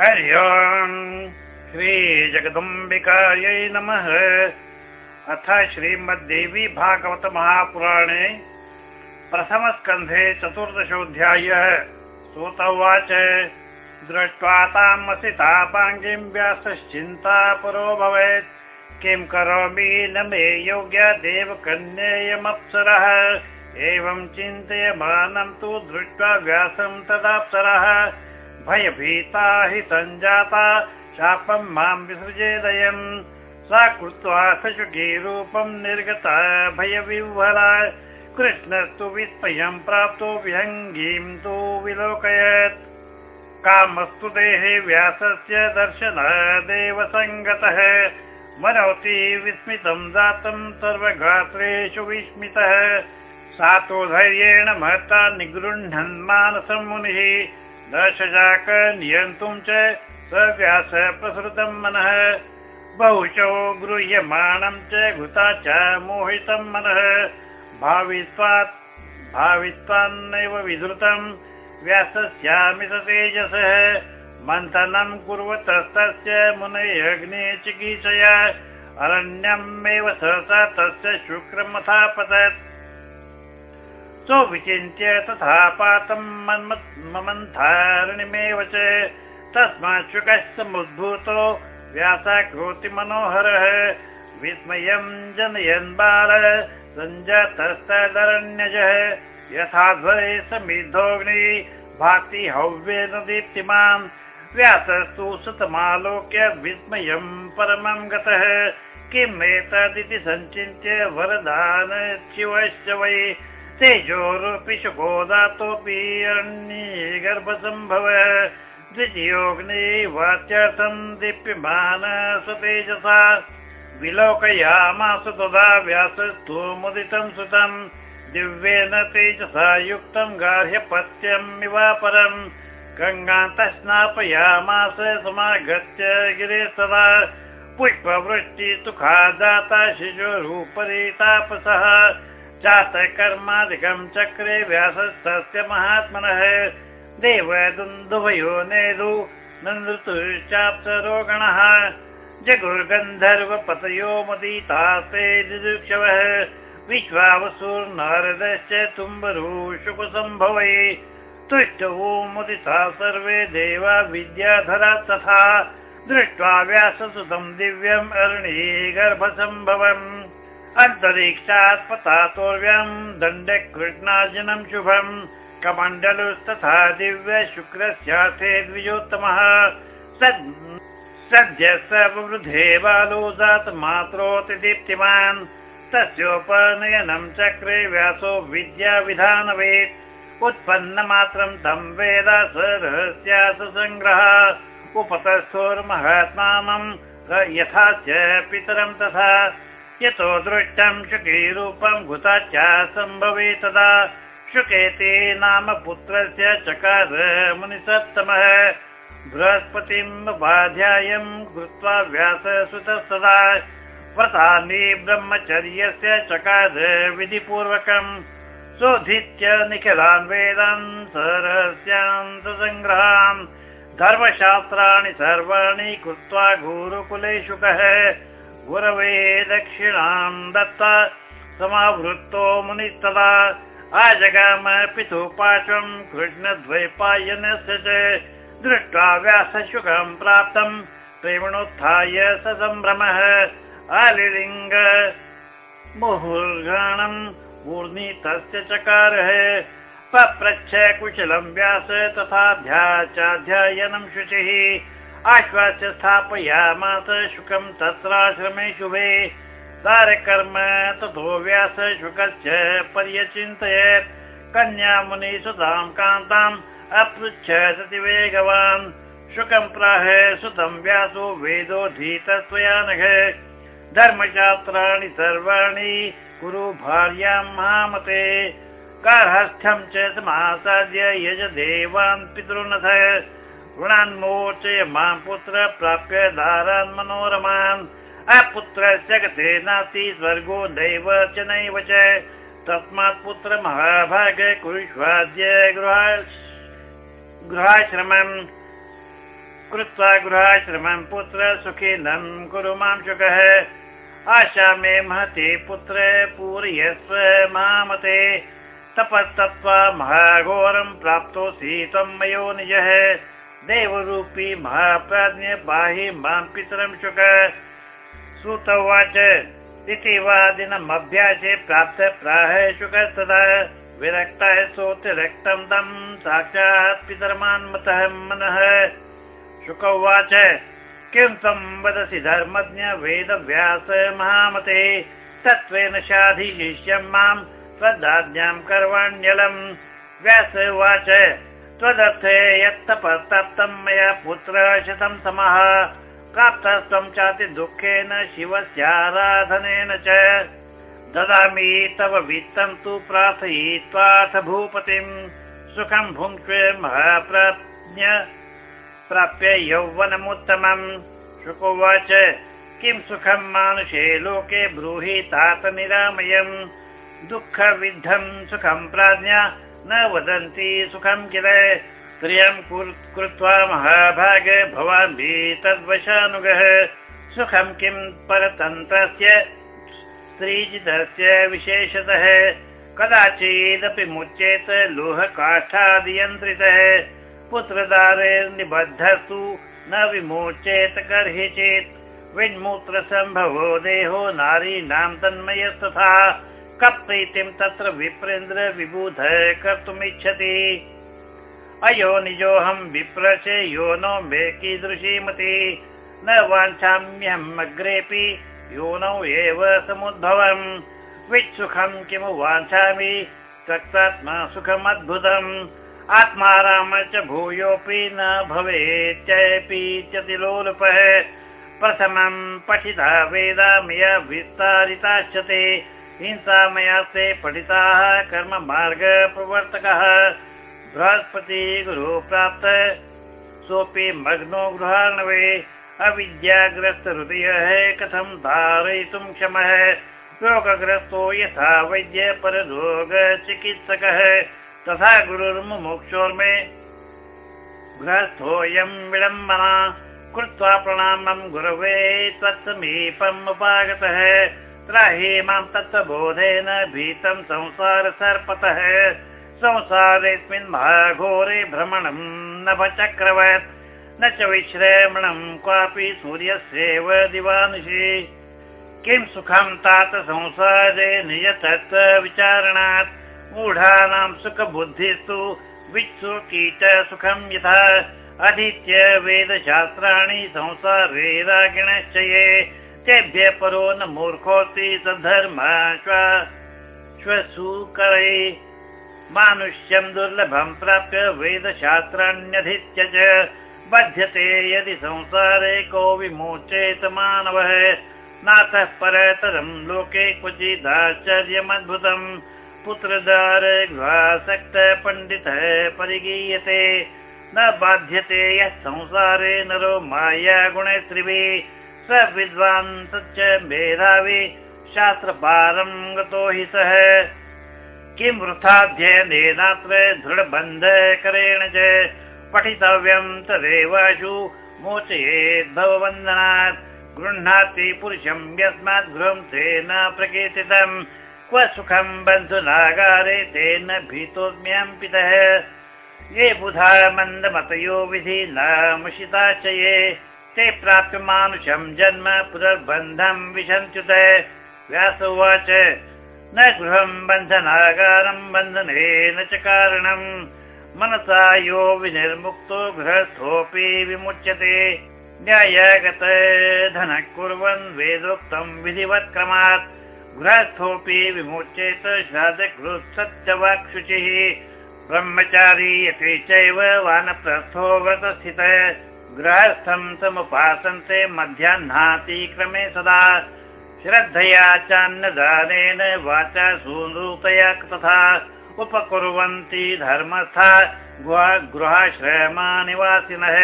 हरि ओम्। श्रीजगदम्बिकायै नमः। अथ श्रीमद्देवी भागवत महापुराणे प्रथमस्कन्धे चतुर्दशोऽध्यायः। श्रोत उवाच। दृष्ट्वा ताम् असितापाङ्गीं व्यासश्चिन्ता परो भवेत्। किं करोमि न मे योग्य देवकन्येयमप्सरः। एवं चिन्तयमानं तु दृष्ट्वा व्यासं तदाप्सरः भयभीता हि सञ्जाता शापं मां विसृजेदयम् सा कृत्वा सशुकीरूपं निर्गता भयविह्वला। कृष्णस्तु विस्मयं प्राप्तो विहङ्गीं तु विलोकयत्। कामस्तु देहे व्यासस्य दर्शन देवसङ्गतः। मनोति विस्मितं जातं सर्वगात्रेषु विस्मितः। सातो धैर्येण महता निगृह्णन् मानसं मुनिः दशजाक नियन्तुं च सव्यास प्रसृतं मनः। बहुशो गृह्यमाणं च घृता च मोहितं मनः। भावित्वात् भावित्वान्नैव विधृतं व्यासस्यामित तेजसः। मन्थनं कुर्वतस्तस्य मुनयग्ने चिकीर्षया अरण्यमेव सहसा तस्य शुक्रमथापतत् सोऽविचिन्त्य तथा पातं ममन्थारणिमेव च। तस्मात् शुकः समुद्भूतो व्यासाकृति मनोहरः विस्मयं जनयन् बाल सञ्जातस्तदरण्यजः। यथा ध्वरे समिद्धोऽग्नि भाति हव्येन दीप्तिमान्। व्यासस्तु सुतमालोक्य विस्मयं परमं गतः। किम् एतदिति सञ्चिन्त्य वरदान शिवश्च वै तेजोरूपि शुको दातोऽपि अरण्ये गर्भसम्भव द्वितीयोऽग्नि वाच्यार्थं दीप्यमान स्वतेजसा विलोकयामास तदा व्यासस्तु मुदितं सुतं। दिव्येन तेजसा युक्तं गार्ह्यपत्यम् इवापरम् गङ्गान्तः स्नापयामास समागत्य गिरे सदा पुष्पवृष्टि सुखा दाता शिशुरूपरि तापसः जातकर्मादिकं चक्रे व्यासस्तस्य महात्मनः। देवदुन्दुभयो नेदु नन्दृतुश्चाप्सरोगणः जगुर्गन्धर्वपतयो मदीतास्ते दिदुक्षवः। विश्वावसुर्नारदश्च शुभसम्भवै तुष्टवो मुदिता सर्वे देवा विद्याधरा तथा। दृष्ट्वा व्याससुतं दिव्यम् अरणी गर्भसम्भवम् अन्तरिक्षात् पतातोर्व्यं दण्ड कृष्णार्जनं शुभम् कमण्डलुस्तथा दिव्य शुक्रस्यार्थे द्विजोत्तमः सद्य सर्ववृधे बालो जात मात्रोति दीप्तिमान् तस्योपनयनं चक्रे व्यासो विद्याविधानवेत्। उत्पन्नमात्रं तं वेद स रहस्यास सङ्ग्रह उपतस्थोर्महात्मानं यथा च पितरं तथा यतो दृष्टं शुकीरूपं च सम्भवे तदा। शुकेति नाम पुत्रस्य चकार मुनिसप्तमः बृहस्पतिम् उपाध्यायं कृत्वा व्याससुतस्तदा व्रतानि ब्रह्मचर्यस्य चकार विधिपूर्वकम् शोधित्य निखिलान् वेदान् सरहस्यान् सङ्ग्रहान् धर्मशास्त्राणि सर्वाणि कृत्वा गुरुकुले शुकः गुरवे दक्षिणां दत्ता समावृत्तो मुनिस्तदा आजगाम पितुः पार्श्वं कृष्णद्वैपायनस्य च दृष्ट्वा व्यासशुकं प्राप्तं प्रेमणोत्थाय स सम्भ्रमः आलिलिङ्ग मुहुर्गणम् मूर्नि तस्य चकारः। पप्रच्छ कुशलं व्यास तथाध्याचाध्यायनं शुचिः आश्वास्य स्थापयामास शुकं तत्राश्रमे शुभे तारकर्म ततो व्यास शुकस्य पर्यचिन्तयत् कन्यामुनिसुतां कान्ताम् अपृच्छति वेगवान्। शुकं प्राह सुतं व्यासो वेदोधीतत्वया नघ धर्मशास्त्राणि सर्वाणि कुरु भार्यां महामते। गार्हस्थ्यं च समासाद्य यज देवान् पितृनथ ऋणान्मोचय माँ पुत्र प्राप्य दारान् मनोरमान्। अपुत्रस्य गते नास्ति, स्वर्गो नैव च नैव च। तस्मात् पुत्र महाभाग कुरुष्वाद्य गृहाश्रमम्। कृत्वा गृहाश्रमं पुत्र सुखिनं कुरु माँ शुकः। आशा मे महते पुत्र पूरयस्व मामते। तपस्तत्त्वा महाघोरं प्राप्तोऽसि त्वं मयो निजः। देवरूपी महाप्राज्ञ पाहि मां पितरं शुक। सुत उवाच इति वादिनमभ्यासे प्राप्त प्राह शुक तदा विरक्तः सोऽतिरक्तं तं साक्षात् पितरमान्मतः मनः। शुक उवाच किं त्वं वदसि धर्मज्ञ वेदव्यास महामते? तत्त्वेन शाधिशिष्यं मां त्वदाज्ञां करवाण्यलम्। व्यास उवाच त्वदर्थे यत्तपस्तप्तं मया पुत्र शतं समः प्राप्तस्त्वं चाति दुःखेन शिवस्याराधनेन च। ददामि तव वित्तं तु प्रार्थयित्वाथ भूपतिं सुखं भुङ्क्ष्वे महाप्राज्ञ प्राप्य यौवनमुत्तमम्। शुकोवाच किं सुखं मानुषे लोके ब्रूहि तात निरामयम्। दुःखविद्धं सुखं प्राज्ञा न वदन्ति सुखं किल? प्रियं कृत्वा महाभाग भवान् तद्वशानुगः सुखं किं परतन्त्रस्य? स्त्रीजितस्य विशेषतः। कदाचिदपि मुच्येत लोहकाष्ठादियन्त्रितः पुत्रदारे निबद्धस्तु न विमोचेत कर्हि चेत् विन्मूत्रसम्भवो देहो नारीणां तन्मयस्तथा कप्रीतिं तत्र विप्रेन्द्र विबुध कर्तुमिच्छति। अयो निजोऽहं विप्रचे यो नो मे कीदृशीमति न वाञ्छाम्यहम् अग्रेऽपि योनौ एव समुद्भवम्। वित्सुखं किमु वाञ्छामि? त्यक्तात्मा सुखमद्भुतम्। आत्मा राम च भूयोऽपि न भवेच्चपि चतिलोलुपः प्रथमं पठिता वेदा मया विस्तारिताश्च हिंसा मया ते पठिताः कर्म मार्ग प्रवर्तकः। बृहस्पति गुरु प्राप्त। सोऽपि मग्नो गृहाणवे अविद्याग्रस्त हृदयः कथं धारयितुं क्षमः? रोगग्रस्तो यथा वैद्य पररोगचिकित्सकः तथा गुरुर्मुक्षोर्मे गृहस्थोऽयं विडम्बना कृत्वा प्रणामं गुरवे त्वत्समीपम् उपागतः। त्राहि मां तत्त्वबोधेन भीतं संसार सर्पतः। संसारेऽस्मिन् महाघोरे भ्रमणं नभचक्रवत् न च विश्रमणं क्वापि सूर्यस्यैव दिवानुषि। किं सुखं तात संसारे नियतत् विचारणात्। मूढानां सुखबुद्धिस्तु वित्सु कीट सुखं यथा। अधीत्य वेदशास्त्राणि संसारे रागिणश्च ये परो न मूर्खोऽस्ति श्वसुकरे मानुष्यं दुर्लभं प्राप्य वेदशास्त्राण्यधीत्य च बध्यते यदि संसारे को विमोचेत मानवः। नाथः परतरं लोके क्वचिदाश्चर्यमद्भुतम् पुत्रदार गृहासक्त पण्डितः परिगीयते। न बाध्यते यः संसारे नरो माया गुणस्त्रिभिः स विद्वान् तच्च मेधावि शास्त्रपारं गतो हि सः। किं वृथाध्ययनेनात्र दृढबन्धकरेण च पठितव्यं तदेवाशु मोचयेद्भवबन्धनात् गृह्णाति पुरुषं यस्मात् गृहं तेन प्रकीर्तितम् क्व सुखं बन्धुनागारे तेन भीतोऽस्म्यहं पितः। ये बुधा मन्दमतयो विधि न मुषिताश्च ये ते प्राप्य मानुषं जन्म पुनर्बन्धं विशन्त्युत व्यास उवाच न गृहं बन्धनागारं बन्धनेन च कारणम् मनसा यो विनिर्मुक्तो गृहस्थोऽपि विमुच्यते। न्यायगत धनः कुर्वन् वेदोक्तं विधिवत्क्रमात्। गृहस्थोऽपि विमोचेत सत्यवाक्शुचिः ब्रह्मचारी यति चैव वानप्रस्थो व्रतस्थितः गृहस्थं समुपासन्ते मध्याह्नातिक्रमे सदा। श्रद्धया चान्नदानेन वाचा सूनृतया तथा उपकुर्वन्ति धर्मस्था गृहाश्रमानिवासिनः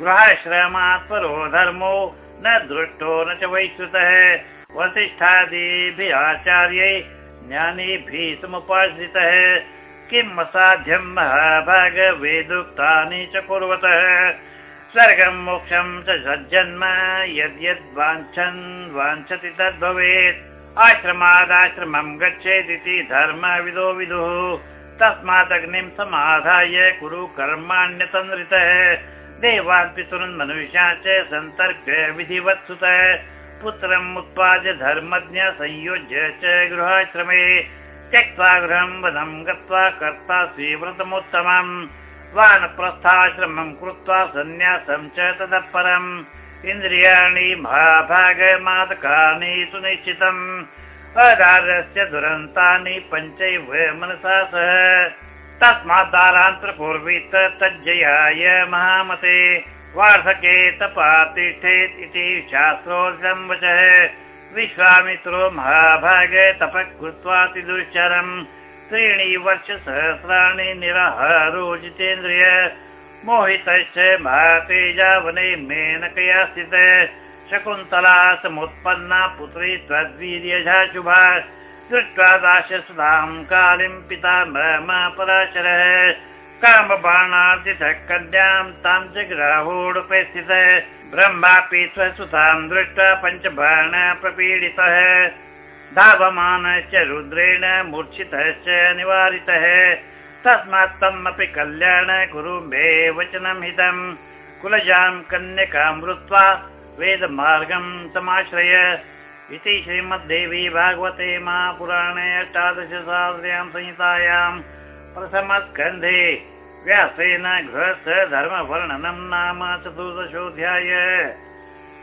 गृहाश्रमात् परो धर्मो न दृष्टो न च वैश्रुतः। वसिष्ठादिभिः आचार्यै ज्ञानीभिः समुपाश्रितः। किम् असाध्यं महाभाग वेदोक्तानि च कुर्वतः। स्वर्गं मोक्षं च सज्जन्म यद्यद् वाञ्छन् वाञ्छति तद्भवेत्। आश्रमादाश्रमं गच्छेदिति धर्मविदो विदुः। तस्मात् अग्निं समाधाय कुरु कर्माण्यतन्द्रितः देवान् पितॄन् मनुष्या च सन्तर्प्य विधिवत्सुतः। पुत्रम् उत्पाद्य धर्मज्ञ संयोज्य च गृहाश्रमे। त्यक्त्वा गृहं वनं गत्वा कर्ता स्वीव्रतमुत्तमम् वानप्रस्थाश्रमं कृत्वा सन्न्यासं च ततः परम् इन्द्रियाणि महाभागमादकानि सुनिश्चितम्। अदार्यस्य दुरन्तानि पञ्चैव मनसा सह। तस्माद्दारान्तरपूर्वीत तज्जयाय महामते। वार्धके तपातिष्ठेत् इति शास्त्रोऽं वचः विश्वामित्रो महाभाग तपः कृत्वातिदुश्चरम् त्रीणि वर्षसहस्राणि निराहारो जितेन्द्रिय मोहितश्च महतेजावने मेनकया स्थित। शकुन्तला समुत्पन्ना पुत्री त्वद्वीर्यझा शुभा दृष्ट्वा दाशसुधां कालीं पिता पराशरः कामबाणार्जितः कन्यां तां च ग्राहोडुपे स्थितः। ब्रह्मापि स्वसुतां दृष्ट्वा पञ्चबाण प्रपीडितः धावमानश्च रुद्रेण मूर्छितश्च निवारितः। तस्मात् तम् अपि कल्याण कुरु मे वचनं हितम्। कुलजां कन्यकां मृत्वा वेदमार्गं समाश्रय इति श्रीमद्देवी भागवते महापुराणे अष्टादशसाहस्र्यां संहितायां प्रथमस्कन्धे व्यासेन गृहस्थ धर्मवर्णनं नाम चतुर्दशोऽध्याय